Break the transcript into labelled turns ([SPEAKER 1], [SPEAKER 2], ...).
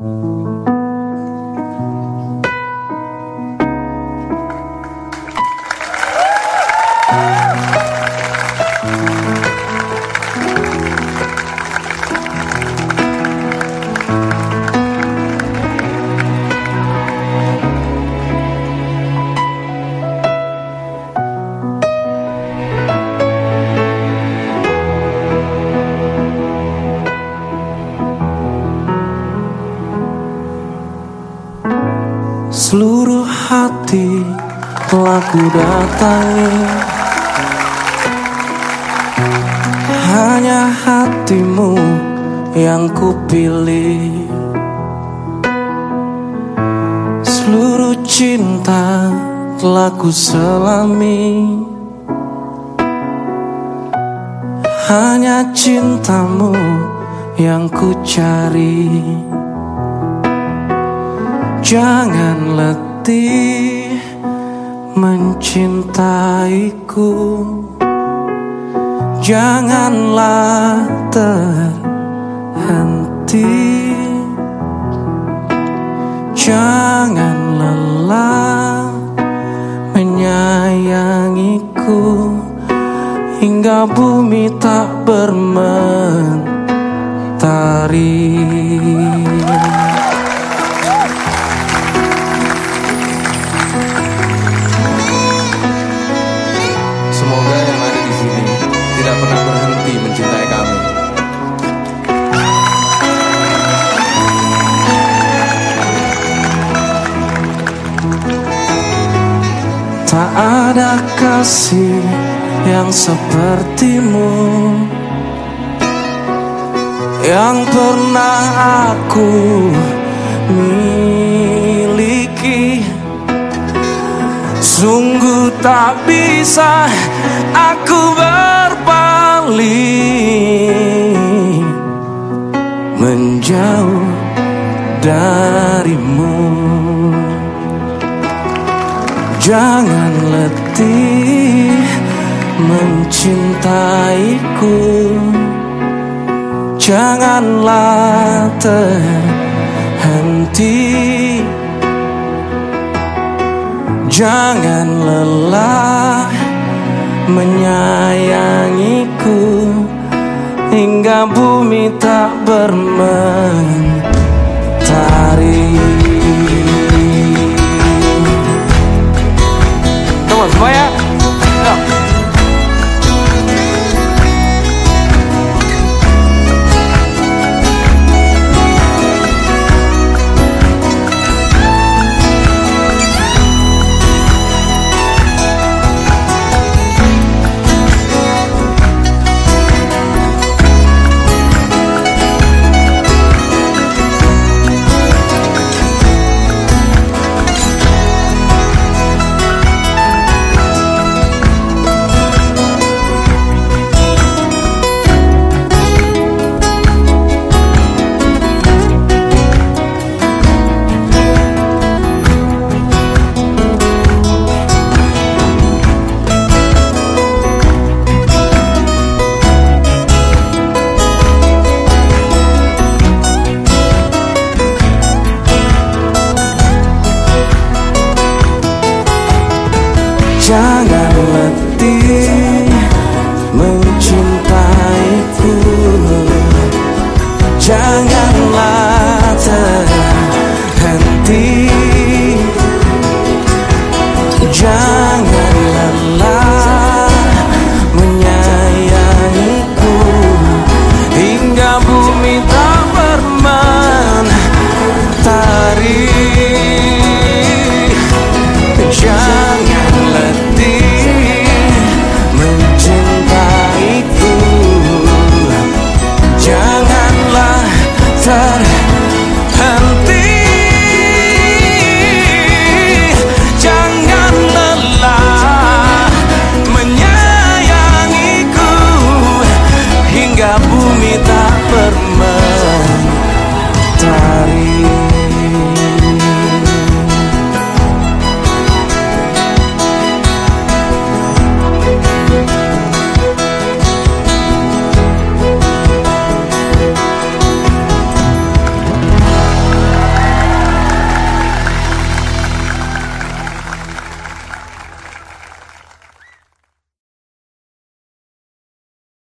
[SPEAKER 1] Mm-hmm. Seluruh hati telah ku datangi. Hanya hatimu yang ku pilih Seluruh cinta telah ku selami Hanya cintamu yang ku cari Jangan letih mencintaiku. Janganlah terhenti. Jangan lelah menyayangiku. Hingga bumi tak bermentari
[SPEAKER 2] ada
[SPEAKER 1] kasih yang sepertimu. Yang pernah aku miliki. Sungguh tak bisa aku berpaling Menjauh darimu. Jangan letih mencintaiku. Janganlah terhenti. Jangan lelah menyayangiku. Hingga bumi tak bermentari bumi tak permen